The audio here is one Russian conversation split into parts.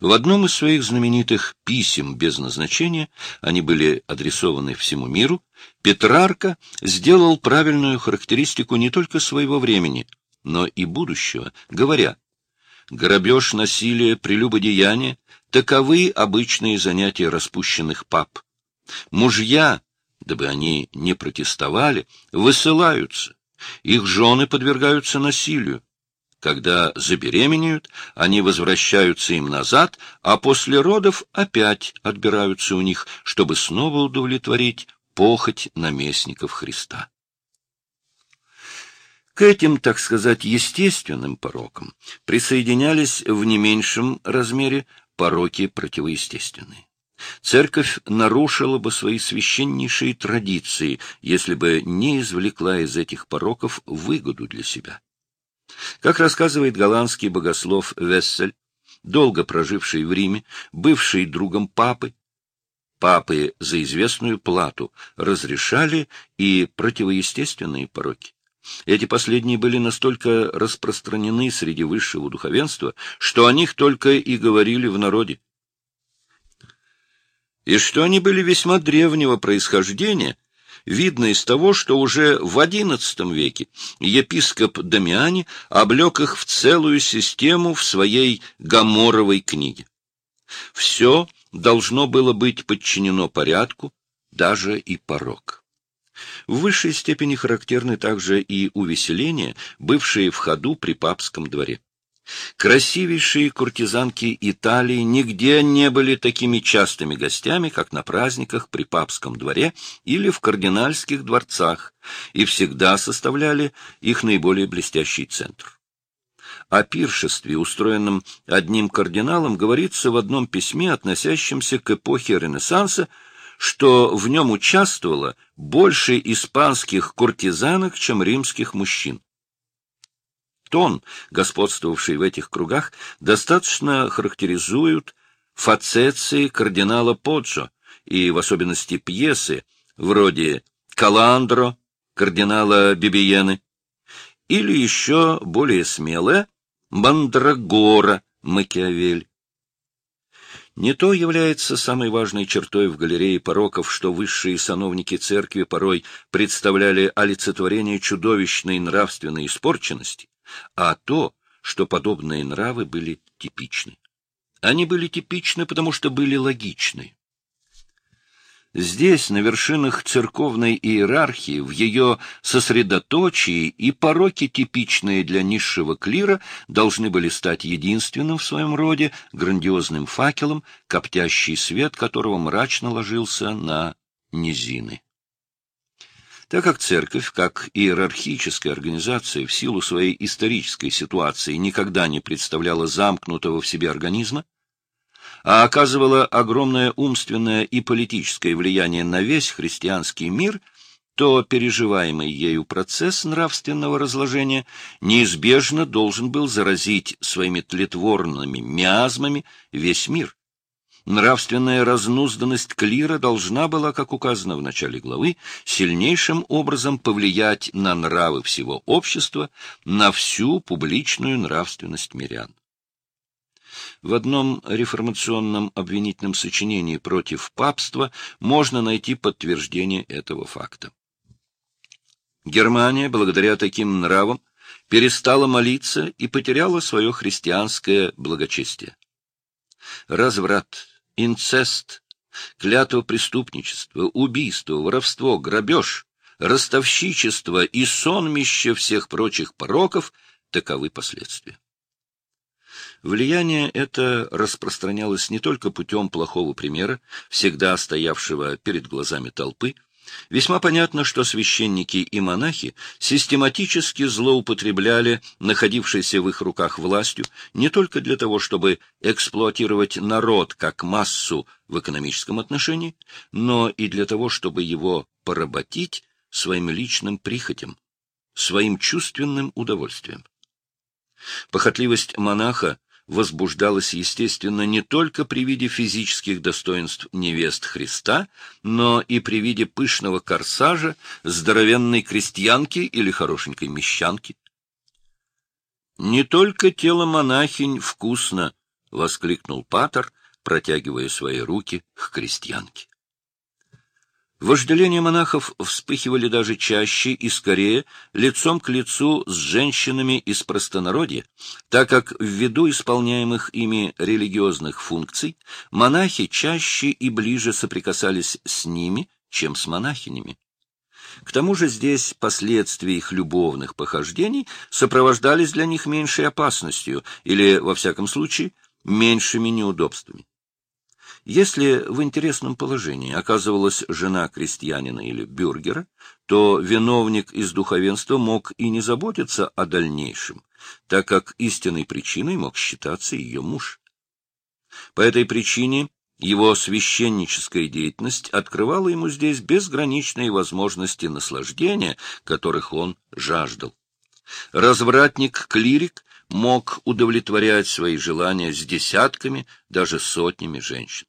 В одном из своих знаменитых писем без назначения, они были адресованы всему миру, Петрарка сделал правильную характеристику не только своего времени, но и будущего, говоря, «Грабеж, насилие, прелюбодеяние — таковы обычные занятия распущенных пап. Мужья, дабы они не протестовали, высылаются, их жены подвергаются насилию, когда забеременеют, они возвращаются им назад, а после родов опять отбираются у них, чтобы снова удовлетворить похоть наместников Христа. К этим, так сказать, естественным порокам присоединялись в не меньшем размере пороки противоестественные. Церковь нарушила бы свои священнейшие традиции, если бы не извлекла из этих пороков выгоду для себя. Как рассказывает голландский богослов Вессель, долго проживший в Риме, бывший другом папы, папы за известную плату разрешали и противоестественные пороки. Эти последние были настолько распространены среди высшего духовенства, что о них только и говорили в народе. И что они были весьма древнего происхождения — видно из того, что уже в XI веке епископ Дамиани облег их в целую систему в своей Гаморовой книге. Все должно было быть подчинено порядку, даже и порог. В высшей степени характерны также и увеселения, бывшие в ходу при папском дворе. Красивейшие куртизанки Италии нигде не были такими частыми гостями, как на праздниках при папском дворе или в кардинальских дворцах, и всегда составляли их наиболее блестящий центр. О пиршестве, устроенном одним кардиналом, говорится в одном письме, относящемся к эпохе Ренессанса, что в нем участвовало больше испанских куртизанок, чем римских мужчин тон, господствовавший в этих кругах, достаточно характеризуют фацеции кардинала Поджо и в особенности пьесы вроде «Каландро» кардинала Бибиены или еще более смелая «Мандрагора» Макиавель. Не то является самой важной чертой в галерее пороков, что высшие сановники церкви порой представляли олицетворение чудовищной нравственной испорченности, а то, что подобные нравы были типичны. Они были типичны, потому что были логичны. Здесь, на вершинах церковной иерархии, в ее сосредоточии и пороки, типичные для низшего клира, должны были стать единственным в своем роде грандиозным факелом, коптящий свет которого мрачно ложился на низины. Так как церковь, как иерархическая организация, в силу своей исторической ситуации никогда не представляла замкнутого в себе организма, а оказывала огромное умственное и политическое влияние на весь христианский мир, то переживаемый ею процесс нравственного разложения неизбежно должен был заразить своими тлетворными миазмами весь мир, Нравственная разнузданность клира должна была, как указано в начале главы, сильнейшим образом повлиять на нравы всего общества, на всю публичную нравственность мирян. В одном реформационном обвинительном сочинении против папства можно найти подтверждение этого факта. Германия, благодаря таким нравам, перестала молиться и потеряла свое христианское благочестие. Разврат, инцест, клятва преступничества, убийство, воровство, грабеж, ростовщичество и сонмище всех прочих пороков — таковы последствия. Влияние это распространялось не только путем плохого примера, всегда стоявшего перед глазами толпы, Весьма понятно, что священники и монахи систематически злоупотребляли находившейся в их руках властью не только для того, чтобы эксплуатировать народ как массу в экономическом отношении, но и для того, чтобы его поработить своим личным прихотям, своим чувственным удовольствием. Похотливость монаха возбуждалась, естественно, не только при виде физических достоинств невест Христа, но и при виде пышного корсажа, здоровенной крестьянки или хорошенькой мещанки. Не только тело монахинь вкусно, — воскликнул Патер, протягивая свои руки к крестьянке. Вожделения монахов вспыхивали даже чаще и скорее лицом к лицу с женщинами из простонародья, так как ввиду исполняемых ими религиозных функций монахи чаще и ближе соприкасались с ними, чем с монахинями. К тому же здесь последствия их любовных похождений сопровождались для них меньшей опасностью или, во всяком случае, меньшими неудобствами. Если в интересном положении оказывалась жена крестьянина или бюргера, то виновник из духовенства мог и не заботиться о дальнейшем, так как истинной причиной мог считаться ее муж. По этой причине его священническая деятельность открывала ему здесь безграничные возможности наслаждения, которых он жаждал. Развратник-клирик мог удовлетворять свои желания с десятками, даже сотнями женщин.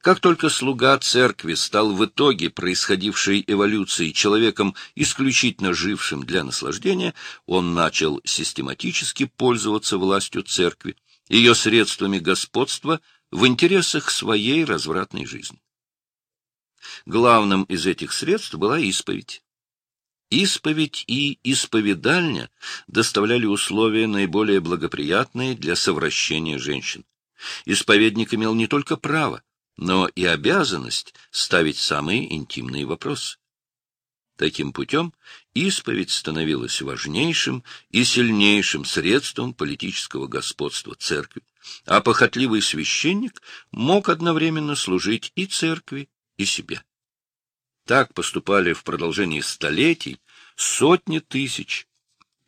Как только слуга церкви стал в итоге происходившей эволюции человеком, исключительно жившим для наслаждения, он начал систематически пользоваться властью церкви, ее средствами господства в интересах своей развратной жизни. Главным из этих средств была исповедь. Исповедь и исповедальня доставляли условия наиболее благоприятные для совращения женщин. Исповедник имел не только право, но и обязанность ставить самые интимные вопросы. Таким путем исповедь становилась важнейшим и сильнейшим средством политического господства церкви, а похотливый священник мог одновременно служить и церкви, и себе. Так поступали в продолжении столетий сотни тысяч,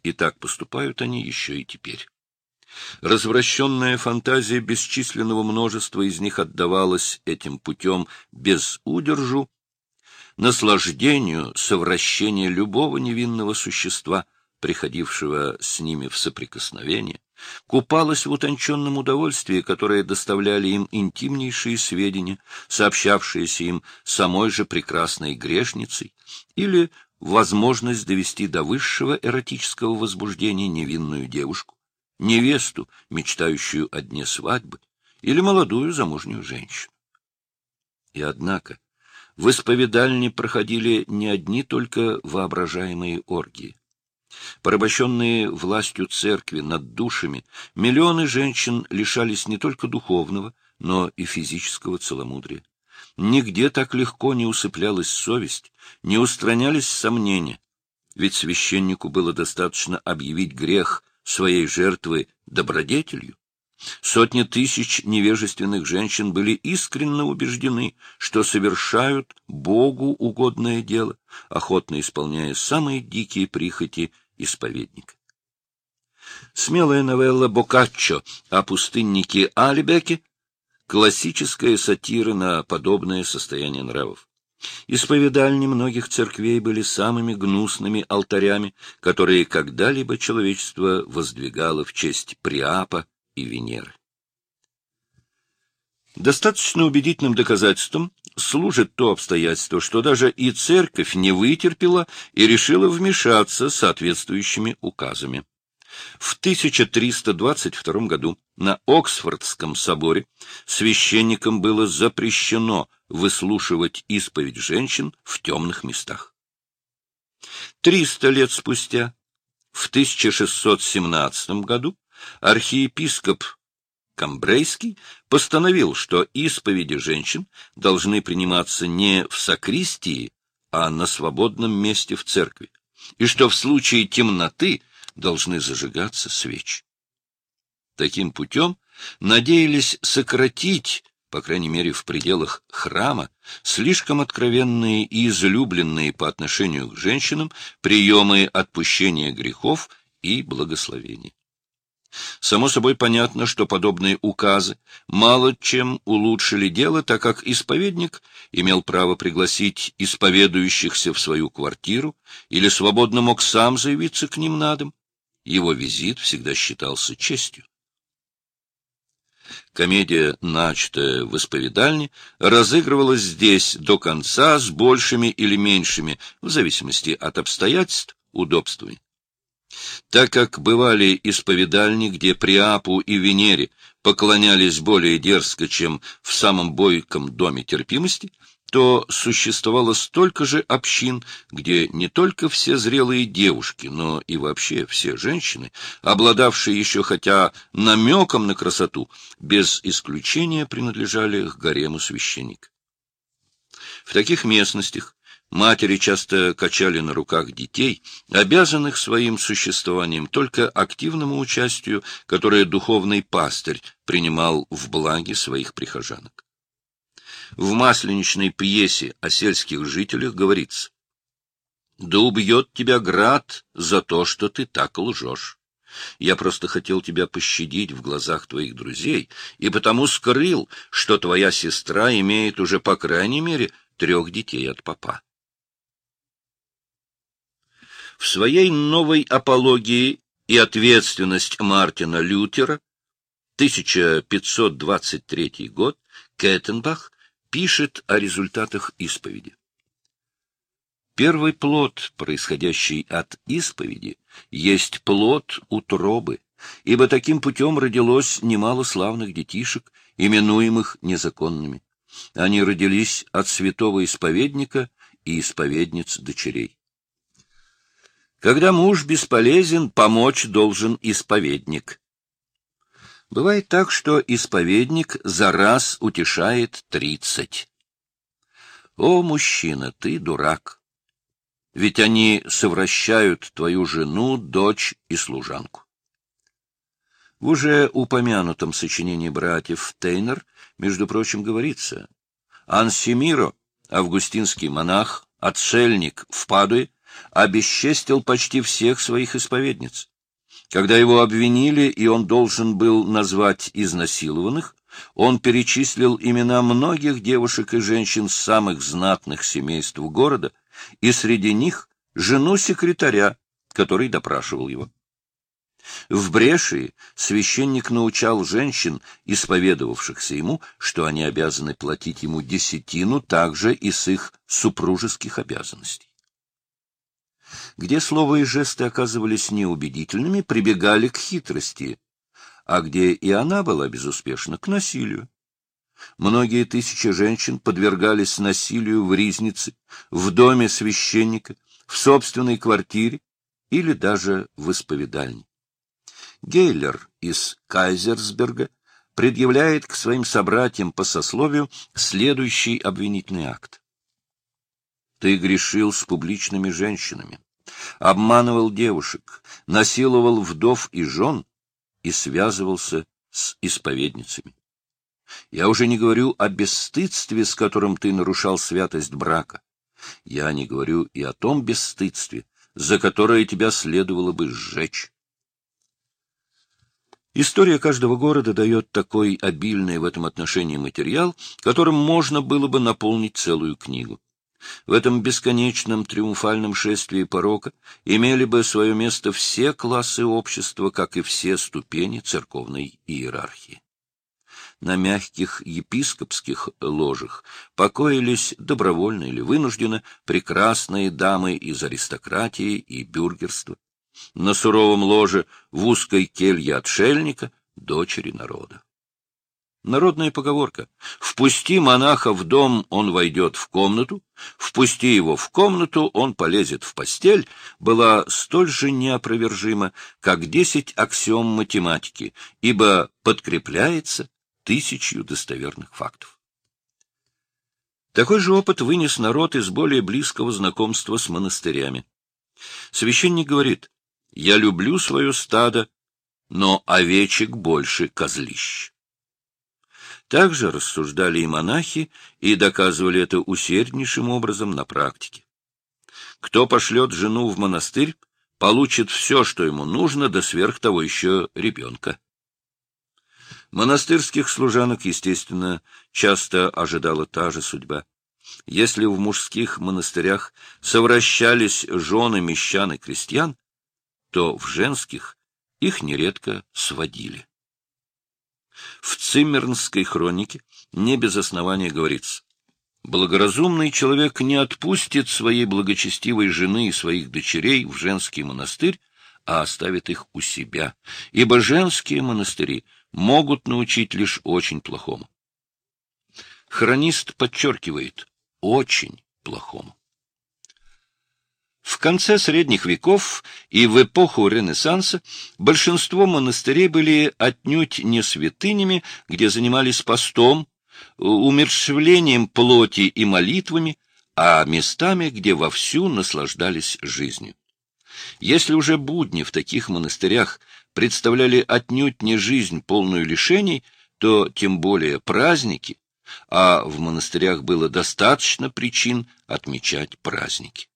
и так поступают они еще и теперь. Развращенная фантазия бесчисленного множества из них отдавалась этим путем без удержу, наслаждению совращения любого невинного существа, приходившего с ними в соприкосновение, купалась в утонченном удовольствии, которое доставляли им интимнейшие сведения, сообщавшиеся им самой же прекрасной грешницей, или возможность довести до высшего эротического возбуждения невинную девушку, невесту, мечтающую о дне свадьбы, или молодую замужнюю женщину. И однако в исповедальне проходили не одни только воображаемые оргии. Порабощенные властью церкви над душами, миллионы женщин лишались не только духовного, но и физического целомудрия. Нигде так легко не усыплялась совесть, не устранялись сомнения, ведь священнику было достаточно объявить грех своей жертвы добродетелью. Сотни тысяч невежественных женщин были искренне убеждены, что совершают Богу угодное дело, охотно исполняя самые дикие прихоти исповедника. Смелая новелла Боккаччо о пустыннике Алибеке — классическая сатира на подобное состояние нравов. Исповедальни многих церквей были самыми гнусными алтарями, которые когда-либо человечество воздвигало в честь Приапа и Венеры. Достаточно убедительным доказательством служит то обстоятельство, что даже и церковь не вытерпела и решила вмешаться соответствующими указами. В 1322 году на Оксфордском соборе священникам было запрещено выслушивать исповедь женщин в темных местах. Триста лет спустя, в 1617 году, архиепископ Камбрейский постановил, что исповеди женщин должны приниматься не в сакристии, а на свободном месте в церкви, и что в случае темноты должны зажигаться свечи. Таким путем надеялись сократить по крайней мере в пределах храма, слишком откровенные и излюбленные по отношению к женщинам приемы отпущения грехов и благословений. Само собой понятно, что подобные указы мало чем улучшили дело, так как исповедник имел право пригласить исповедующихся в свою квартиру или свободно мог сам заявиться к ним на дом. Его визит всегда считался честью. Комедия, начатая в исповедальне, разыгрывалась здесь до конца с большими или меньшими, в зависимости от обстоятельств, удобствами. Так как бывали исповедальни, где Приапу и Венере поклонялись более дерзко, чем в самом бойком доме терпимости, то существовало столько же общин, где не только все зрелые девушки, но и вообще все женщины, обладавшие еще хотя намеком на красоту, без исключения принадлежали к гарему священника. В таких местностях матери часто качали на руках детей, обязанных своим существованием только активному участию, которое духовный пастырь принимал в благе своих прихожанок. В масленичной пьесе о сельских жителях говорится «Да убьет тебя град за то, что ты так лжешь. Я просто хотел тебя пощадить в глазах твоих друзей, и потому скрыл, что твоя сестра имеет уже, по крайней мере, трех детей от папа». В своей новой апологии и ответственность Мартина Лютера 1523 год Кеттенбах пишет о результатах исповеди. Первый плод, происходящий от исповеди, есть плод утробы, ибо таким путем родилось немало славных детишек, именуемых незаконными. Они родились от святого исповедника и исповедниц дочерей. Когда муж бесполезен, помочь должен исповедник. Бывает так, что исповедник за раз утешает тридцать. О, мужчина, ты дурак! Ведь они совращают твою жену, дочь и служанку. В уже упомянутом сочинении братьев Тейнер, между прочим, говорится, Ансимиро, августинский монах, отшельник в Падуе, обесчестил почти всех своих исповедниц. Когда его обвинили, и он должен был назвать изнасилованных, он перечислил имена многих девушек и женщин самых знатных семейств города, и среди них жену секретаря, который допрашивал его. В Брешии священник научал женщин, исповедовавшихся ему, что они обязаны платить ему десятину также и с их супружеских обязанностей где слова и жесты оказывались неубедительными, прибегали к хитрости, а где и она была безуспешна, к насилию. Многие тысячи женщин подвергались насилию в ризнице, в доме священника, в собственной квартире или даже в исповедальне. Гейлер из Кайзерсберга предъявляет к своим собратьям по сословию следующий обвинительный акт. Ты грешил с публичными женщинами, обманывал девушек, насиловал вдов и жен и связывался с исповедницами. Я уже не говорю о бесстыдстве, с которым ты нарушал святость брака. Я не говорю и о том бесстыдстве, за которое тебя следовало бы сжечь. История каждого города дает такой обильный в этом отношении материал, которым можно было бы наполнить целую книгу. В этом бесконечном триумфальном шествии порока имели бы свое место все классы общества, как и все ступени церковной иерархии. На мягких епископских ложах покоились добровольно или вынужденно прекрасные дамы из аристократии и бюргерства. На суровом ложе в узкой келье отшельника — дочери народа. Народная поговорка «Впусти монаха в дом, он войдет в комнату, впусти его в комнату, он полезет в постель» была столь же неопровержима, как десять аксиом математики, ибо подкрепляется тысячью достоверных фактов. Такой же опыт вынес народ из более близкого знакомства с монастырями. Священник говорит, «Я люблю свое стадо, но овечек больше козлищ». Также рассуждали и монахи, и доказывали это усерднейшим образом на практике. Кто пошлет жену в монастырь, получит все, что ему нужно, да сверх того еще ребенка. Монастырских служанок, естественно, часто ожидала та же судьба. Если в мужских монастырях совращались жены мещан и крестьян, то в женских их нередко сводили. В Циммернской хронике не без основания говорится. Благоразумный человек не отпустит своей благочестивой жены и своих дочерей в женский монастырь, а оставит их у себя, ибо женские монастыри могут научить лишь очень плохому. Хронист подчеркивает «очень плохому». В конце средних веков и в эпоху Ренессанса большинство монастырей были отнюдь не святынями, где занимались постом, умерщвлением плоти и молитвами, а местами, где вовсю наслаждались жизнью. Если уже будни в таких монастырях представляли отнюдь не жизнь, полную лишений, то тем более праздники, а в монастырях было достаточно причин отмечать праздники.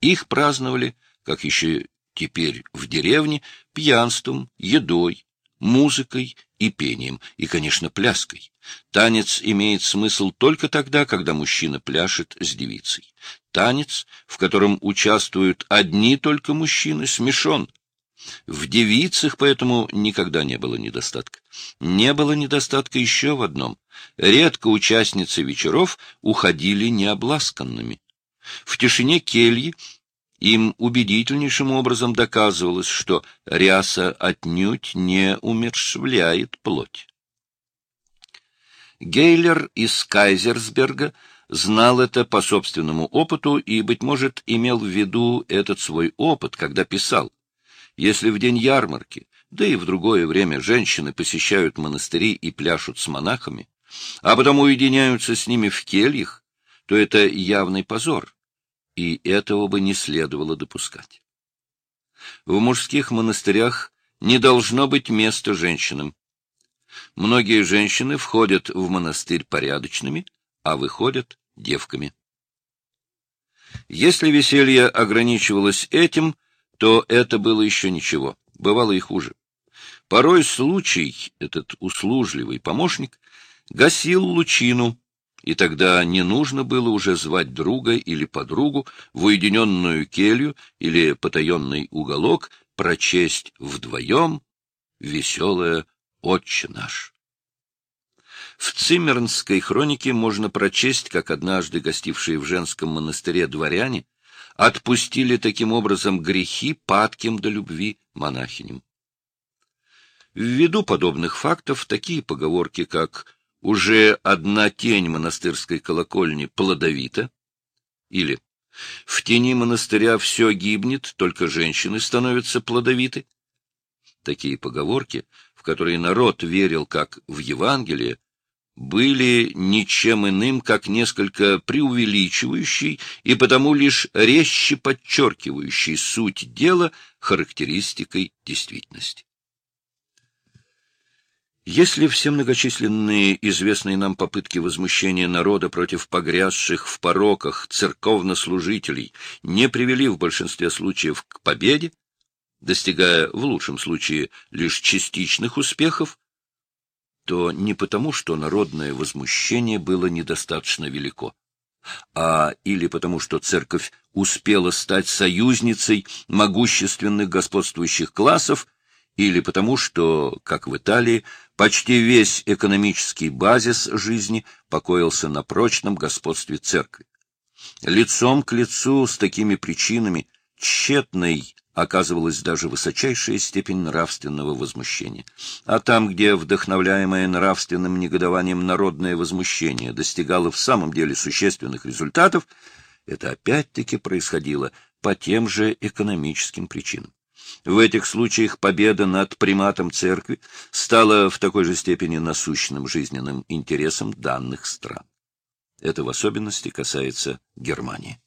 Их праздновали, как еще теперь в деревне, пьянством, едой, музыкой и пением, и, конечно, пляской. Танец имеет смысл только тогда, когда мужчина пляшет с девицей. Танец, в котором участвуют одни только мужчины, смешон. В девицах поэтому никогда не было недостатка. Не было недостатка еще в одном. Редко участницы вечеров уходили необласканными. В тишине кельи им убедительнейшим образом доказывалось, что ряса отнюдь не умершвляет плоть. Гейлер из Кайзерсберга знал это по собственному опыту и, быть может, имел в виду этот свой опыт, когда писал, «Если в день ярмарки, да и в другое время женщины посещают монастыри и пляшут с монахами, а потом уединяются с ними в кельях, то это явный позор, и этого бы не следовало допускать. В мужских монастырях не должно быть места женщинам. Многие женщины входят в монастырь порядочными, а выходят девками. Если веселье ограничивалось этим, то это было еще ничего, бывало и хуже. Порой случай, этот услужливый помощник, гасил лучину, и тогда не нужно было уже звать друга или подругу в уединенную келью или потаенный уголок прочесть вдвоем веселое «Отче наш». В Циммернской хронике можно прочесть, как однажды гостившие в женском монастыре дворяне отпустили таким образом грехи падким до любви монахиням. Ввиду подобных фактов такие поговорки, как уже одна тень монастырской колокольни плодовита, или в тени монастыря все гибнет, только женщины становятся плодовиты. Такие поговорки, в которые народ верил как в Евангелие, были ничем иным, как несколько преувеличивающей и потому лишь резче подчеркивающей суть дела характеристикой действительности. Если все многочисленные известные нам попытки возмущения народа против погрязших в пороках церковнослужителей не привели в большинстве случаев к победе, достигая в лучшем случае лишь частичных успехов, то не потому, что народное возмущение было недостаточно велико, а или потому, что церковь успела стать союзницей могущественных господствующих классов, или потому, что, как в Италии, почти весь экономический базис жизни покоился на прочном господстве церкви. Лицом к лицу с такими причинами тщетной оказывалась даже высочайшая степень нравственного возмущения. А там, где вдохновляемое нравственным негодованием народное возмущение достигало в самом деле существенных результатов, это опять-таки происходило по тем же экономическим причинам. В этих случаях победа над приматом церкви стала в такой же степени насущным жизненным интересом данных стран. Это в особенности касается Германии.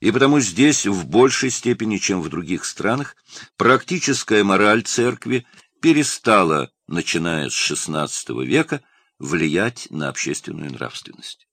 И потому здесь в большей степени, чем в других странах, практическая мораль церкви перестала, начиная с XVI века, влиять на общественную нравственность.